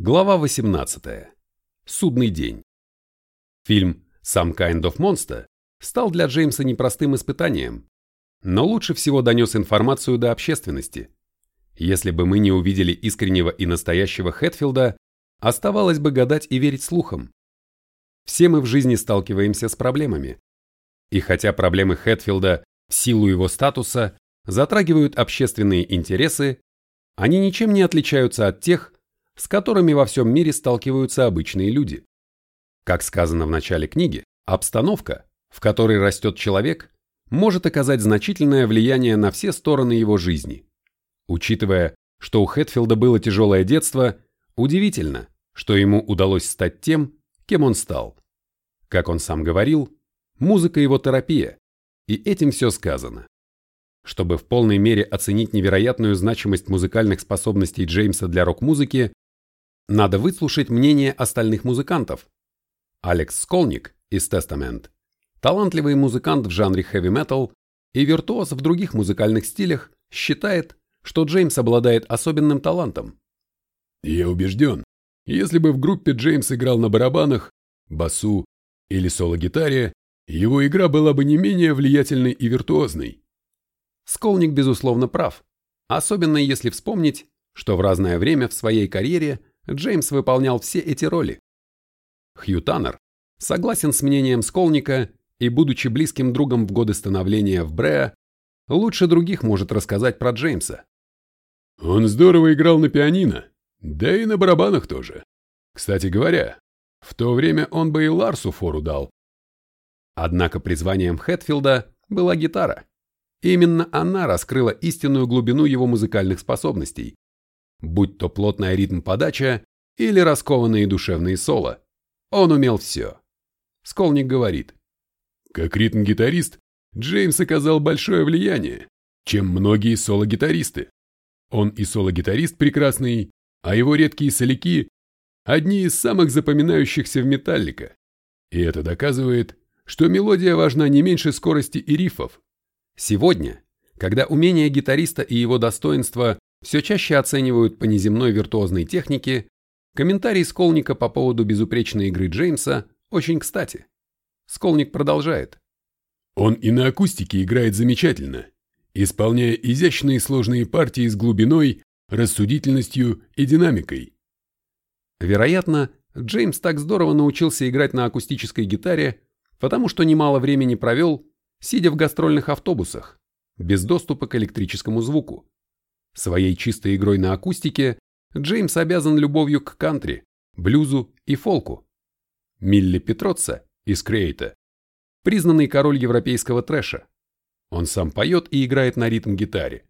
Глава 18. Судный день. Фильм «Some Kind of Monster» стал для Джеймса непростым испытанием, но лучше всего донес информацию до общественности. Если бы мы не увидели искреннего и настоящего Хэтфилда, оставалось бы гадать и верить слухам. Все мы в жизни сталкиваемся с проблемами. И хотя проблемы Хэтфилда в силу его статуса затрагивают общественные интересы, они ничем не отличаются от тех, с которыми во всем мире сталкиваются обычные люди. Как сказано в начале книги, обстановка, в которой растет человек, может оказать значительное влияние на все стороны его жизни. Учитывая, что у Хэтфилда было тяжелое детство, удивительно, что ему удалось стать тем, кем он стал. Как он сам говорил, музыка его терапия, и этим все сказано. Чтобы в полной мере оценить невероятную значимость музыкальных способностей Джеймса для рок-музыки, надо выслушать мнение остальных музыкантов. Алекс Сколник из Testament, талантливый музыкант в жанре хэви-метал и виртуоз в других музыкальных стилях, считает, что Джеймс обладает особенным талантом. Я убежден, если бы в группе Джеймс играл на барабанах, басу или соло-гитаре, его игра была бы не менее влиятельной и виртуозной. Сколник, безусловно, прав, особенно если вспомнить, что в разное время в своей карьере Джеймс выполнял все эти роли. Хью Таннер согласен с мнением Сколника и, будучи близким другом в годы становления в Бреа, лучше других может рассказать про Джеймса. Он здорово играл на пианино, да и на барабанах тоже. Кстати говоря, в то время он бы и Ларсу фору дал. Однако призванием Хэтфилда была гитара. Именно она раскрыла истинную глубину его музыкальных способностей будь то плотная ритм-подача или раскованные душевные соло. Он умел все. Сколник говорит. Как ритм-гитарист, Джеймс оказал большое влияние, чем многие соло-гитаристы. Он и соло-гитарист прекрасный, а его редкие соляки – одни из самых запоминающихся в металлика. И это доказывает, что мелодия важна не меньше скорости и рифов. Сегодня, когда умение гитариста и его достоинства все чаще оценивают по неземной виртуозной технике, комментарий Сколника по поводу безупречной игры Джеймса очень кстати. Сколник продолжает. Он и на акустике играет замечательно, исполняя изящные сложные партии с глубиной, рассудительностью и динамикой. Вероятно, Джеймс так здорово научился играть на акустической гитаре, потому что немало времени провел, сидя в гастрольных автобусах, без доступа к электрическому звуку. Своей чистой игрой на акустике Джеймс обязан любовью к кантри, блюзу и фолку. Милли Петроца из Крейта – признанный король европейского трэша. Он сам поет и играет на ритм-гитаре.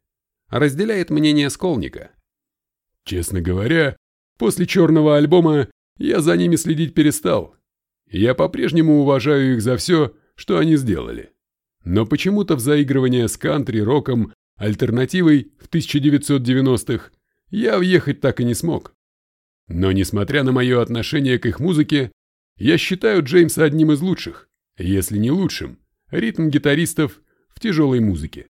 Разделяет мнение Сколника. Честно говоря, после черного альбома я за ними следить перестал. Я по-прежнему уважаю их за все, что они сделали. Но почему-то в заигрывание с кантри, роком Альтернативой в 1990-х я въехать так и не смог. Но несмотря на мое отношение к их музыке, я считаю Джеймса одним из лучших, если не лучшим, ритм-гитаристов в тяжелой музыке.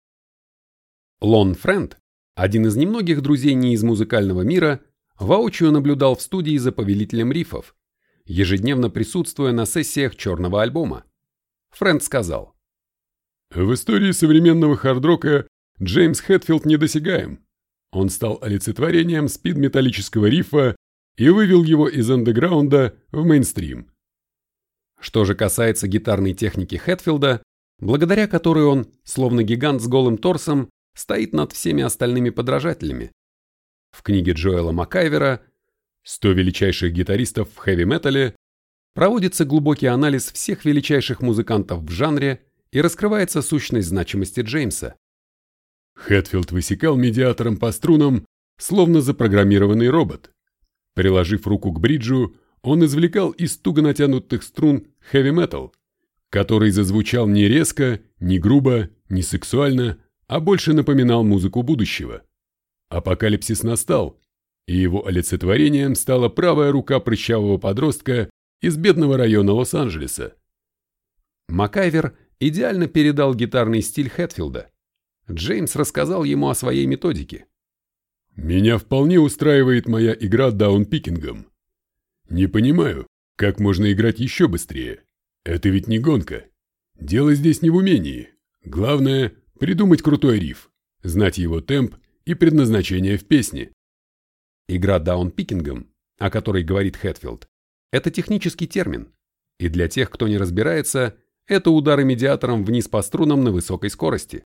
Лон Френд, один из немногих друзей не из музыкального мира, воочию наблюдал в студии за повелителем рифов, ежедневно присутствуя на сессиях черного альбома. Френд сказал. В истории современного хард-рока Джеймс Хэтфилд недосягаем. Он стал олицетворением спид-металлического рифа и вывел его из андеграунда в мейнстрим. Что же касается гитарной техники Хэтфилда, благодаря которой он, словно гигант с голым торсом, стоит над всеми остальными подражателями. В книге Джоэла Макайвера «100 величайших гитаристов в хэви-метале» проводится глубокий анализ всех величайших музыкантов в жанре и раскрывается сущность значимости Джеймса. Хэтфилд высекал медиатором по струнам, словно запрограммированный робот. Приложив руку к бриджу, он извлекал из туго натянутых струн хэви-метал, который зазвучал не резко, не грубо, не сексуально, а больше напоминал музыку будущего. Апокалипсис настал, и его олицетворением стала правая рука прыщавого подростка из бедного района Лос-Анджелеса. Макайвер идеально передал гитарный стиль Хэтфилда. Джеймс рассказал ему о своей методике. Меня вполне устраивает моя игра даунпикингом. Не понимаю, как можно играть еще быстрее. Это ведь не гонка. Дело здесь не в умении. Главное – придумать крутой риф, знать его темп и предназначение в песне. Игра даунпикингом, о которой говорит Хэтфилд, это технический термин, и для тех, кто не разбирается, это удары медиатором вниз по струнам на высокой скорости.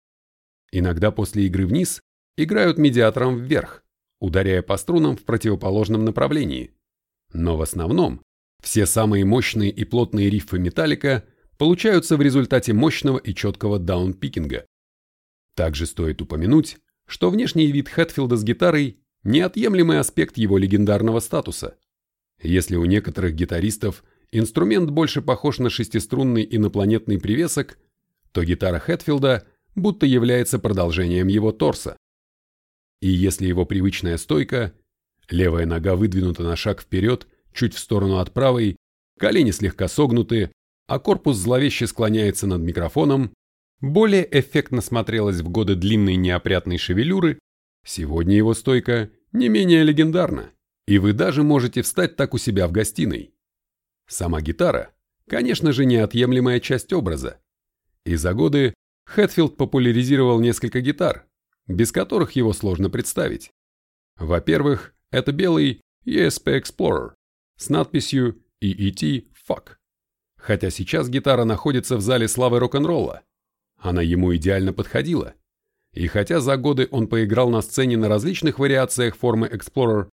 Иногда после игры вниз играют медиатором вверх, ударяя по струнам в противоположном направлении. Но в основном все самые мощные и плотные рифы металлика получаются в результате мощного и четкого даунпикинга. Также стоит упомянуть, что внешний вид Хэтфилда с гитарой – неотъемлемый аспект его легендарного статуса. Если у некоторых гитаристов инструмент больше похож на шестиструнный инопланетный привесок, то гитара Хэтфилда будто является продолжением его торса. И если его привычная стойка, левая нога выдвинута на шаг вперед, чуть в сторону от правой, колени слегка согнуты, а корпус зловеще склоняется над микрофоном, более эффектно смотрелась в годы длинной неопрятной шевелюры, сегодня его стойка не менее легендарна, и вы даже можете встать так у себя в гостиной. Сама гитара, конечно же, неотъемлемая часть образа. И за годы Хэтфилд популяризировал несколько гитар, без которых его сложно представить. Во-первых, это белый ESP Explorer с надписью EET Fuck. Хотя сейчас гитара находится в зале славы рок-н-ролла. Она ему идеально подходила. И хотя за годы он поиграл на сцене на различных вариациях формы Explorer,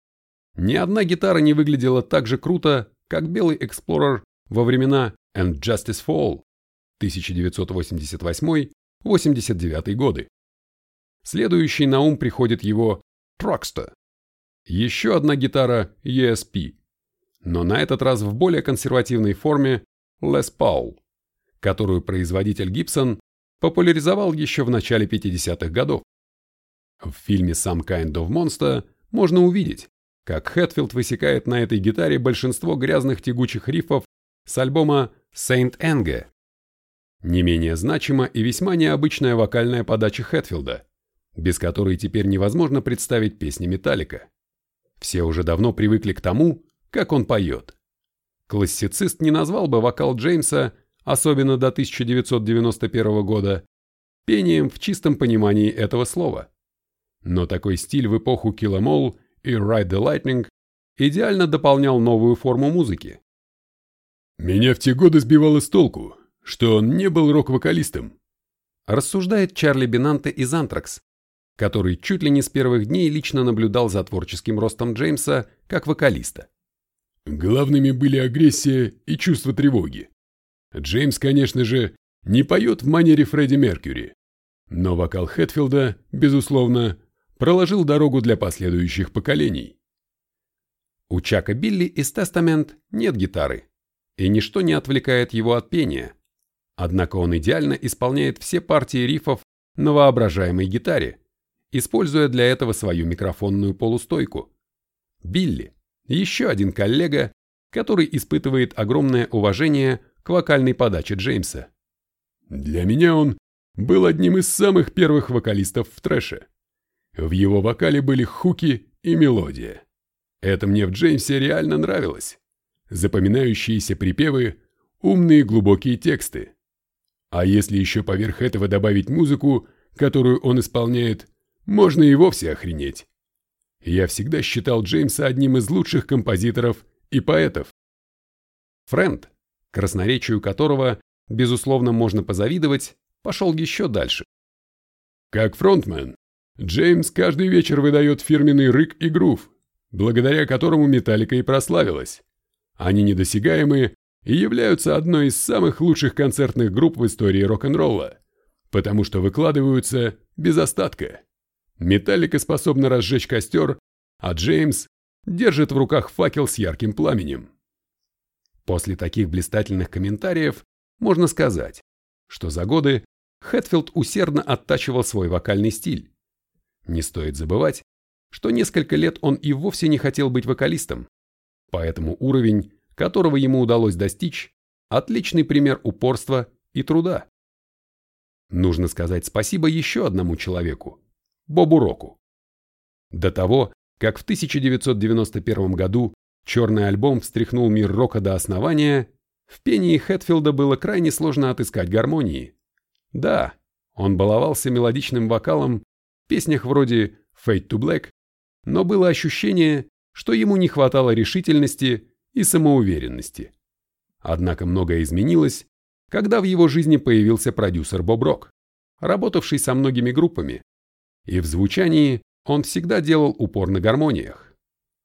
ни одна гитара не выглядела так же круто, как белый Explorer во времена And Justice for All 1988-89 годы. Следующий на ум приходит его Truckster. Еще одна гитара ESP, но на этот раз в более консервативной форме Les Paul, которую производитель Gibson популяризовал еще в начале 50-х годов. В фильме Some Kind of Monster можно увидеть, как Хэтфилд высекает на этой гитаре большинство грязных тягучих рифов с альбома Saint Anger. Не менее значима и весьма необычная вокальная подача Хэтфилда, без которой теперь невозможно представить песни Металлика. Все уже давно привыкли к тому, как он поет. Классицист не назвал бы вокал Джеймса, особенно до 1991 года, пением в чистом понимании этого слова. Но такой стиль в эпоху Kill All и Ride the Lightning идеально дополнял новую форму музыки. «Меня в те годы сбивало с толку, что он не был рок-вокалистом», рассуждает Чарли Бинанте из Anthrax, который чуть ли не с первых дней лично наблюдал за творческим ростом Джеймса как вокалиста. Главными были агрессия и чувство тревоги. Джеймс, конечно же, не поет в манере Фредди Меркьюри, но вокал Хэтфилда, безусловно, проложил дорогу для последующих поколений. У Чака Билли из Тестамент нет гитары, и ничто не отвлекает его от пения, однако он идеально исполняет все партии рифов на воображаемой гитаре, используя для этого свою микрофонную полустойку. Билли еще один коллега, который испытывает огромное уважение к вокальной подаче Джеймса. Для меня он был одним из самых первых вокалистов в трэше. В его вокале были хуки и мелодия. Это мне в Джеймсе реально нравилось. Запоминающиеся припевы, умные глубокие тексты. А если еще поверх этого добавить музыку, которую он исполняет, можно и вовсе охренеть. Я всегда считал Джеймса одним из лучших композиторов и поэтов. Фрэнд, красноречию которого, безусловно, можно позавидовать, пошел еще дальше. Как фронтмен, Джеймс каждый вечер выдает фирменный рык и грув, благодаря которому Металлика и прославилась. Они недосягаемые и являются одной из самых лучших концертных групп в истории рок-н-ролла, потому что выкладываются без остатка. Металлика способна разжечь костер, а Джеймс держит в руках факел с ярким пламенем. После таких блистательных комментариев можно сказать, что за годы Хэтфилд усердно оттачивал свой вокальный стиль. Не стоит забывать, что несколько лет он и вовсе не хотел быть вокалистом, поэтому уровень, которого ему удалось достичь, отличный пример упорства и труда. Нужно сказать спасибо еще одному человеку, Бобу Року. До того, как в 1991 году черный альбом встряхнул мир рока до основания, в пении Хэтфилда было крайне сложно отыскать гармонии. Да, он баловался мелодичным вокалом в песнях вроде «Fade to Black», но было ощущение, что ему не хватало решительности и самоуверенности. Однако многое изменилось, когда в его жизни появился продюсер Боб Рок, работавший со многими группами, и в звучании он всегда делал упор на гармониях.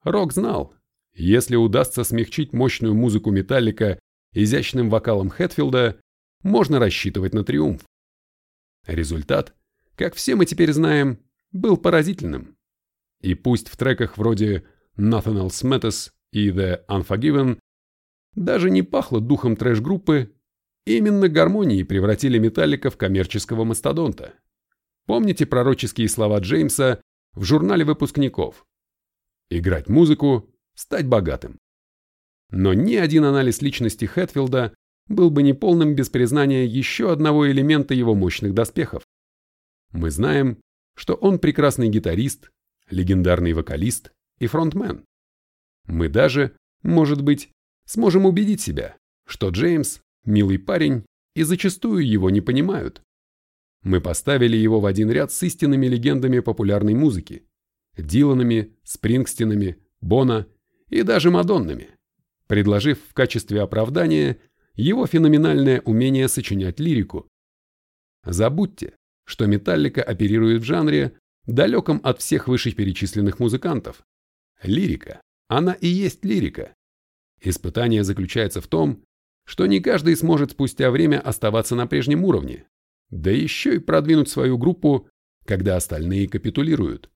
Рок знал, если удастся смягчить мощную музыку Металлика изящным вокалом Хэтфилда, можно рассчитывать на триумф. Результат, как все мы теперь знаем, был поразительным. И пусть в треках вроде Nothing Else Matters и The Unforgiven даже не пахло духом трэш-группы, именно гармонии превратили Металлика в коммерческого мастодонта. Помните пророческие слова Джеймса в журнале выпускников? Играть музыку, стать богатым. Но ни один анализ личности Хэтфилда был бы неполным без признания еще одного элемента его мощных доспехов. Мы знаем, что он прекрасный гитарист, легендарный вокалист и фронтмен. Мы даже, может быть, сможем убедить себя, что Джеймс – милый парень и зачастую его не понимают. Мы поставили его в один ряд с истинными легендами популярной музыки – Диланами, Спрингстинами, Бона и даже Мадоннами, предложив в качестве оправдания его феноменальное умение сочинять лирику. Забудьте, что Металлика оперирует в жанре, далеком от всех вышеперечисленных музыкантов. Лирика, она и есть лирика. Испытание заключается в том, что не каждый сможет спустя время оставаться на прежнем уровне, да еще и продвинуть свою группу, когда остальные капитулируют.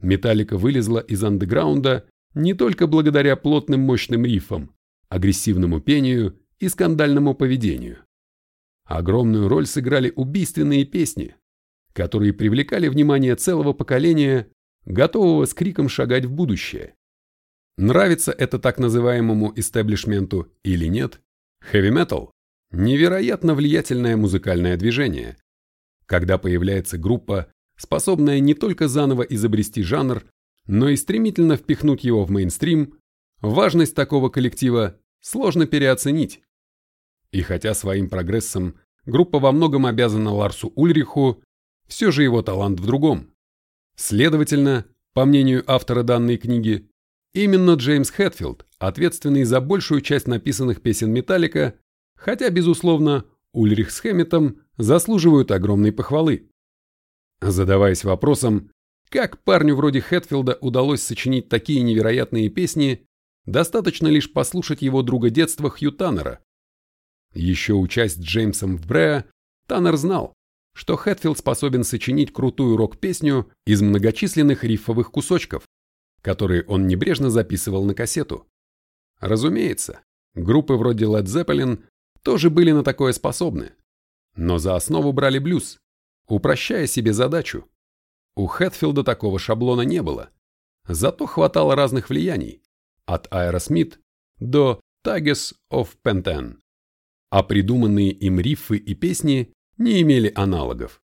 Металлика вылезла из андеграунда не только благодаря плотным мощным рифам, агрессивному пению и скандальному поведению. Огромную роль сыграли убийственные песни, которые привлекали внимание целого поколения, готового с криком шагать в будущее. Нравится это так называемому истеблишменту или нет, хэви-метал – невероятно влиятельное музыкальное движение, когда появляется группа, способная не только заново изобрести жанр, но и стремительно впихнуть его в мейнстрим, важность такого коллектива сложно переоценить. И хотя своим прогрессом группа во многом обязана Ларсу Ульриху, все же его талант в другом. Следовательно, по мнению автора данной книги, именно Джеймс Хэтфилд, ответственный за большую часть написанных песен Металлика, хотя, безусловно, Ульрих с Хэмметом заслуживают огромной похвалы. Задаваясь вопросом, как парню вроде Хэтфилда удалось сочинить такие невероятные песни, достаточно лишь послушать его друга детства Хью Таннера. Еще учась с Джеймсом в Бреа, Таннер знал, что Хэтфилд способен сочинить крутую рок-песню из многочисленных рифовых кусочков, которые он небрежно записывал на кассету. Разумеется, группы вроде Led Zeppelin тоже были на такое способны, но за основу брали блюз, упрощая себе задачу. У Хэтфилда такого шаблона не было. Зато хватало разных влияний, от Aerosmith до Tigers of Penten. А придуманные им рифы и песни не имели аналогов.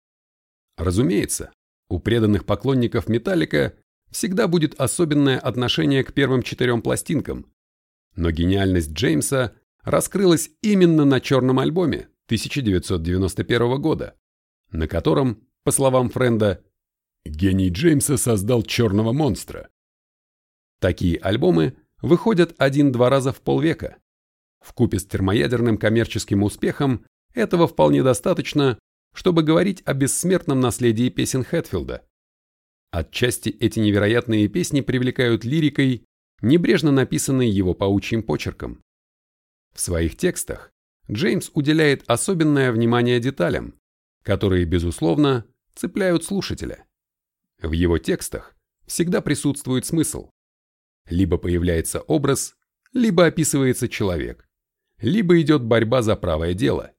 Разумеется, у преданных поклонников Металлика всегда будет особенное отношение к первым четырем пластинкам, но гениальность Джеймса раскрылась именно на черном альбоме 1991 года, на котором, по словам Френда, Гений Джеймса создал черного монстра. Такие альбомы выходят один-два раза в полвека. В купе с термоядерным коммерческим успехом этого вполне достаточно, чтобы говорить о бессмертном наследии песен Хэтфилда. Отчасти эти невероятные песни привлекают лирикой, небрежно написанной его паучьим почерком. В своих текстах Джеймс уделяет особенное внимание деталям, которые, безусловно, цепляют слушателя. В его текстах всегда присутствует смысл. Либо появляется образ, либо описывается человек, либо идет борьба за правое дело.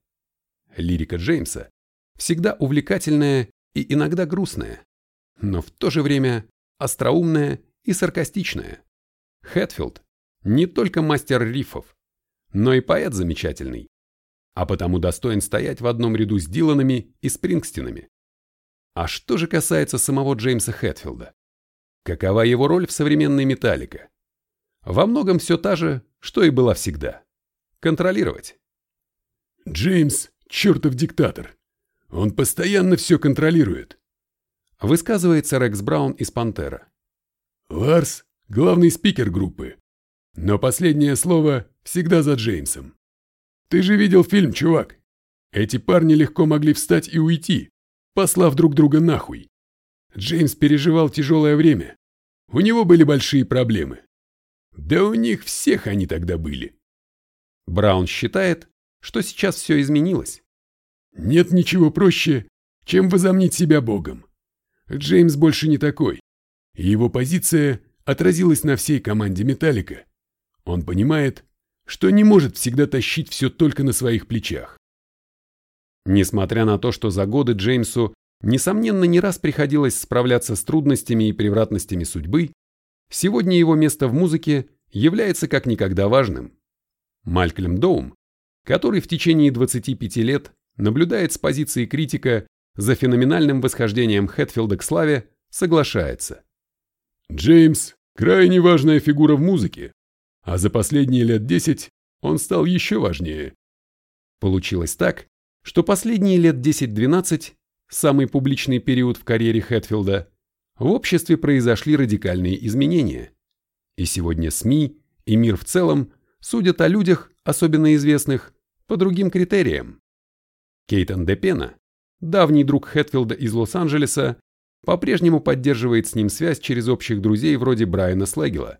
Лирика Джеймса всегда увлекательная и иногда грустная, но в то же время остроумная и саркастичная. Хэтфилд не только мастер рифов, но и поэт замечательный, а потому достоин стоять в одном ряду с Диланами и Спрингстинами. А что же касается самого Джеймса Хэтфилда? Какова его роль в современной металлика? Во многом все та же, что и была всегда. Контролировать. Джеймс – чертов диктатор. Он постоянно все контролирует. Высказывается Рекс Браун из «Пантера». Ларс – главный спикер группы. Но последнее слово всегда за Джеймсом. Ты же видел фильм, чувак. Эти парни легко могли встать и уйти, послав друг друга нахуй. Джеймс переживал тяжелое время. У него были большие проблемы. Да у них всех они тогда были. Браун считает, что сейчас все изменилось. Нет ничего проще, чем возомнить себя богом. Джеймс больше не такой. Его позиция отразилась на всей команде Металлика. Он понимает, что не может всегда тащить все только на своих плечах. Несмотря на то, что за годы Джеймсу, несомненно, не раз приходилось справляться с трудностями и превратностями судьбы, сегодня его место в музыке является как никогда важным. Малькольм Доум, который в течение 25 лет наблюдает с позиции критика за феноменальным восхождением Хэтфилда к славе, соглашается. Джеймс – крайне важная фигура в музыке, а за последние лет 10 он стал еще важнее. Получилось так, что последние лет 10-12, самый публичный период в карьере Хэтфилда, в обществе произошли радикальные изменения. И сегодня СМИ и мир в целом судят о людях, особенно известных, по другим критериям. Кейтон Депена, давний друг Хэтфилда из Лос-Анджелеса, по-прежнему поддерживает с ним связь через общих друзей вроде Брайана Слегела.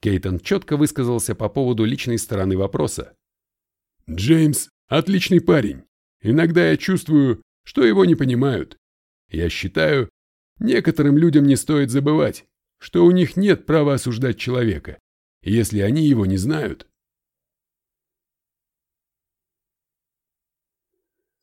Кейтон четко высказался по поводу личной стороны вопроса. «Джеймс – отличный парень. Иногда я чувствую, что его не понимают. Я считаю, некоторым людям не стоит забывать, что у них нет права осуждать человека, если они его не знают.